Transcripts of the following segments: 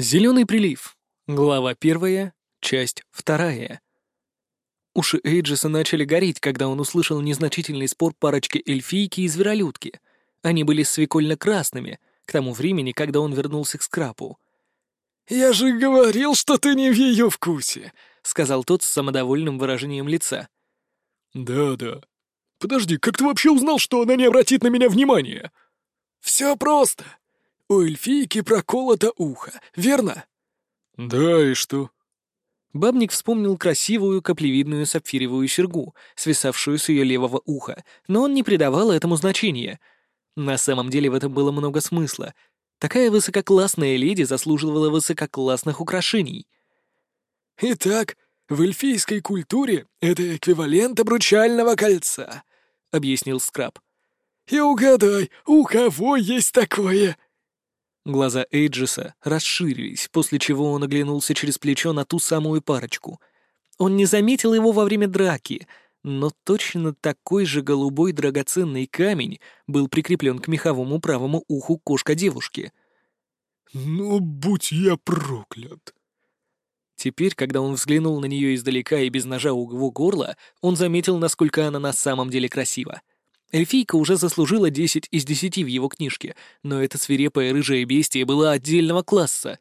Зеленый прилив. Глава первая, часть вторая. Уши Эйджиса начали гореть, когда он услышал незначительный спор парочки эльфийки и зверолюдки. Они были свекольно-красными, к тому времени, когда он вернулся к скрапу. «Я же говорил, что ты не в ее вкусе», — сказал тот с самодовольным выражением лица. «Да-да. Подожди, как ты вообще узнал, что она не обратит на меня внимания?» «Все просто. У эльфийки проколото ухо, верно?» «Да, и что?» Бабник вспомнил красивую каплевидную сапфировую серьгу, свисавшую с ее левого уха, но он не придавал этому значения. На самом деле в этом было много смысла. Такая высококлассная леди заслуживала высококлассных украшений. «Итак, в эльфийской культуре это эквивалент обручального кольца», — объяснил Скраб. «И угадай, у кого есть такое?» Глаза Эйджиса расширились, после чего он оглянулся через плечо на ту самую парочку. Он не заметил его во время драки, но точно такой же голубой драгоценный камень был прикреплен к меховому правому уху кошка девушки. «Ну, будь я проклят!» Теперь, когда он взглянул на нее издалека и без ножа у его горла, он заметил, насколько она на самом деле красива. Эльфийка уже заслужила 10 из 10 в его книжке, но эта свирепая рыжая бестия была отдельного класса.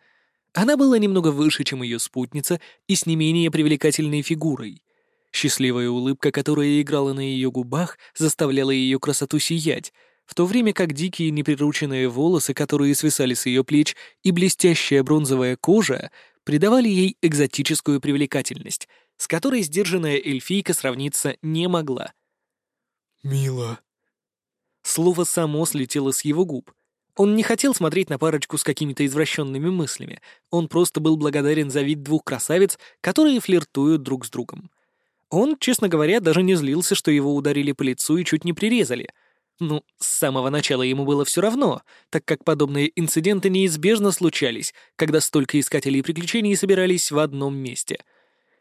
Она была немного выше, чем ее спутница, и с не менее привлекательной фигурой. Счастливая улыбка, которая играла на ее губах, заставляла ее красоту сиять, в то время как дикие неприрученные волосы, которые свисали с ее плеч, и блестящая бронзовая кожа придавали ей экзотическую привлекательность, с которой сдержанная эльфийка сравниться не могла — «Мило». Слово само слетело с его губ. Он не хотел смотреть на парочку с какими-то извращенными мыслями. Он просто был благодарен за вид двух красавиц, которые флиртуют друг с другом. Он, честно говоря, даже не злился, что его ударили по лицу и чуть не прирезали. Ну, с самого начала ему было все равно, так как подобные инциденты неизбежно случались, когда столько искателей приключений собирались в одном месте.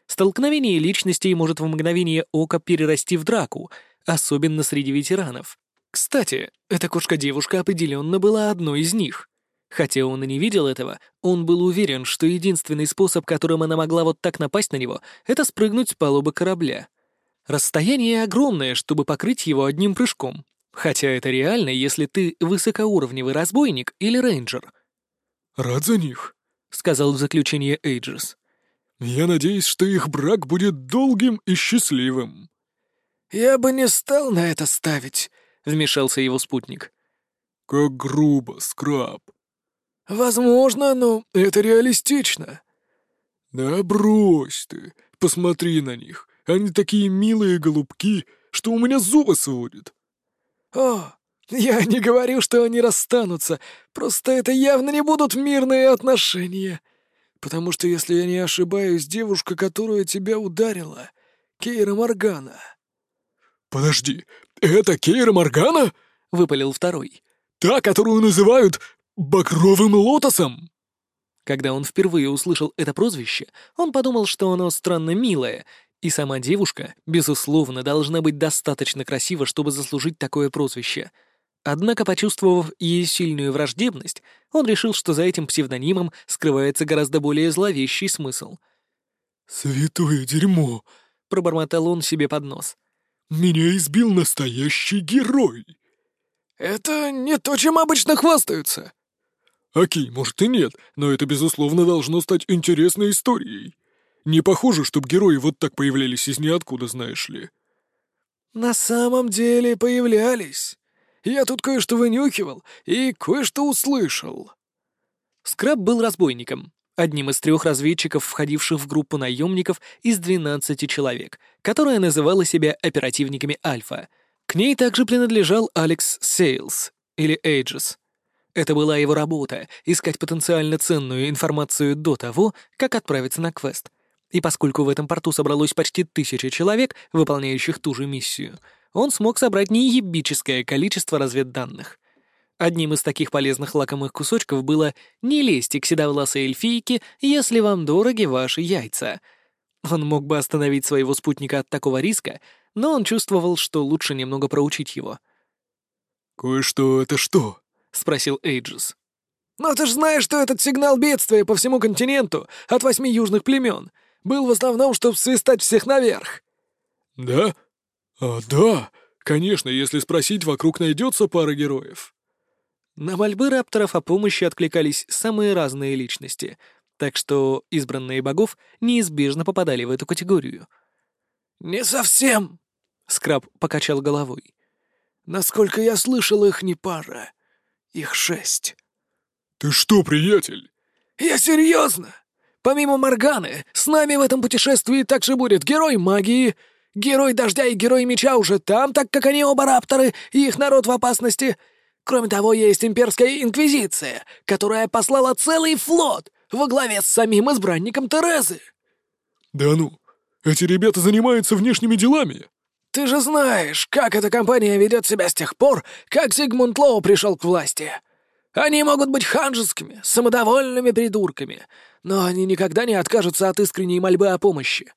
Столкновение личностей может в мгновение ока перерасти в драку — особенно среди ветеранов. Кстати, эта кошка-девушка определенно была одной из них. Хотя он и не видел этого, он был уверен, что единственный способ, которым она могла вот так напасть на него, это спрыгнуть с палубы корабля. Расстояние огромное, чтобы покрыть его одним прыжком. Хотя это реально, если ты высокоуровневый разбойник или рейнджер. «Рад за них», — сказал в заключение Эйджерс. «Я надеюсь, что их брак будет долгим и счастливым». «Я бы не стал на это ставить», — вмешался его спутник. «Как грубо, скраб». «Возможно, но это реалистично». «Да брось ты, посмотри на них. Они такие милые голубки, что у меня зубы сводят». «О, я не говорю, что они расстанутся, просто это явно не будут мирные отношения. Потому что, если я не ошибаюсь, девушка, которая тебя ударила, Кейра Моргана». «Подожди, это Кейра Моргана?» — выпалил второй. «Та, которую называют Багровым Лотосом?» Когда он впервые услышал это прозвище, он подумал, что оно странно милое, и сама девушка, безусловно, должна быть достаточно красива, чтобы заслужить такое прозвище. Однако, почувствовав ее сильную враждебность, он решил, что за этим псевдонимом скрывается гораздо более зловещий смысл. «Святое дерьмо!» — пробормотал он себе под нос. Меня избил настоящий герой!» «Это не то, чем обычно хвастаются!» «Окей, может и нет, но это, безусловно, должно стать интересной историей. Не похоже, чтобы герои вот так появлялись из ниоткуда, знаешь ли». «На самом деле появлялись. Я тут кое-что вынюхивал и кое-что услышал». Скраб был разбойником, одним из трех разведчиков, входивших в группу наемников из 12 человек, которая называла себя оперативниками Альфа. К ней также принадлежал Алекс Сейлс, или Эйджес. Это была его работа — искать потенциально ценную информацию до того, как отправиться на квест. И поскольку в этом порту собралось почти тысяча человек, выполняющих ту же миссию, он смог собрать неебическое количество разведданных — Одним из таких полезных лакомых кусочков было «Не лезьте к седовласой эльфийке, если вам дороги ваши яйца». Он мог бы остановить своего спутника от такого риска, но он чувствовал, что лучше немного проучить его. «Кое-что это что?» — спросил Эйджис. Но ты же знаешь, что этот сигнал бедствия по всему континенту от восьми южных племен был в основном, чтобы свистать всех наверх. Да? А, да. Конечно, если спросить, вокруг найдется пара героев. На мольбы рапторов о помощи откликались самые разные личности, так что избранные богов неизбежно попадали в эту категорию. «Не совсем», — Скраб покачал головой. «Насколько я слышал, их не пара. Их шесть». «Ты что, приятель?» «Я серьезно! Помимо Морганы, с нами в этом путешествии также будет герой магии, герой дождя и герой меча уже там, так как они оба рапторы, и их народ в опасности. Кроме того, есть имперская инквизиция, которая послала целый флот во главе с самим избранником Терезы». «Да ну, эти ребята занимаются внешними делами». «Ты же знаешь, как эта компания ведет себя с тех пор, как Зигмунд Лоу пришел к власти. Они могут быть ханжескими, самодовольными придурками, но они никогда не откажутся от искренней мольбы о помощи.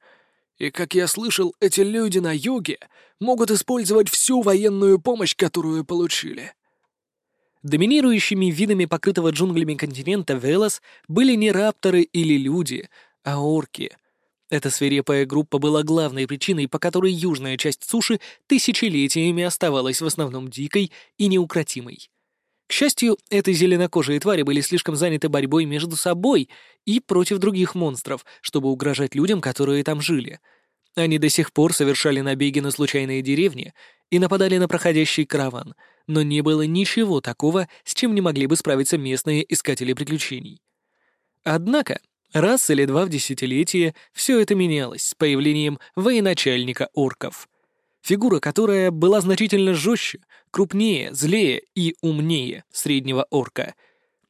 И, как я слышал, эти люди на юге могут использовать всю военную помощь, которую получили». Доминирующими видами покрытого джунглями континента Велос были не рапторы или люди, а орки. Эта свирепая группа была главной причиной, по которой южная часть суши тысячелетиями оставалась в основном дикой и неукротимой. К счастью, эти зеленокожие твари были слишком заняты борьбой между собой и против других монстров, чтобы угрожать людям, которые там жили. Они до сих пор совершали набеги на случайные деревни и нападали на проходящий караван, но не было ничего такого, с чем не могли бы справиться местные искатели приключений. Однако, раз или два в десятилетие все это менялось с появлением военачальника орков. Фигура, которая была значительно жестче, крупнее, злее и умнее среднего орка.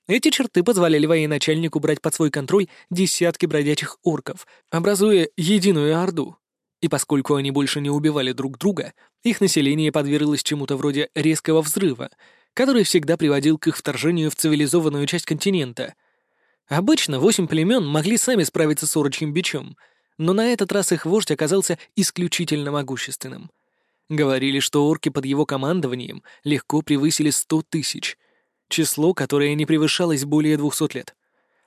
Эти черты позволяли военачальнику брать под свой контроль десятки бродячих орков, образуя единую орду. И поскольку они больше не убивали друг друга, их население подверглось чему-то вроде резкого взрыва, который всегда приводил к их вторжению в цивилизованную часть континента. Обычно восемь племен могли сами справиться с орочьим бичом, но на этот раз их вождь оказался исключительно могущественным. Говорили, что орки под его командованием легко превысили сто тысяч, число, которое не превышалось более двухсот лет.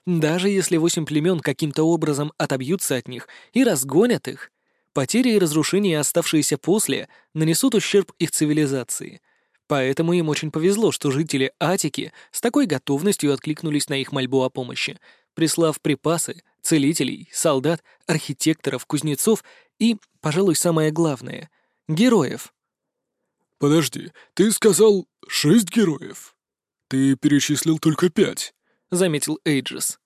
Даже если восемь племен каким-то образом отобьются от них и разгонят их, Потери и разрушения, оставшиеся после, нанесут ущерб их цивилизации. Поэтому им очень повезло, что жители Атики с такой готовностью откликнулись на их мольбу о помощи, прислав припасы, целителей, солдат, архитекторов, кузнецов и, пожалуй, самое главное — героев. «Подожди, ты сказал шесть героев? Ты перечислил только пять», — заметил Эйджес.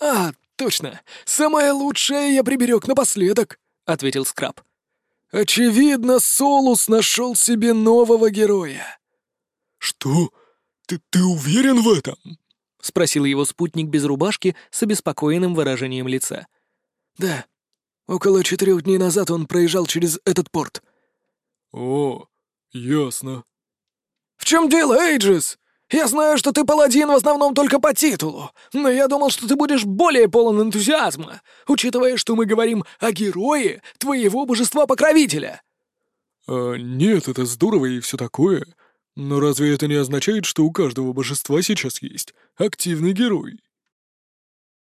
«А, точно. Самое лучшее я приберег напоследок», — ответил Скраб. «Очевидно, Солус нашел себе нового героя». «Что? Ты, ты уверен в этом?» — спросил его спутник без рубашки с обеспокоенным выражением лица. «Да. Около четырех дней назад он проезжал через этот порт». «О, ясно». «В чем дело, Эйджис?» Я знаю, что ты паладин в основном только по титулу, но я думал, что ты будешь более полон энтузиазма, учитывая, что мы говорим о герое твоего божества-покровителя». «А, нет, это здорово и все такое. Но разве это не означает, что у каждого божества сейчас есть активный герой?»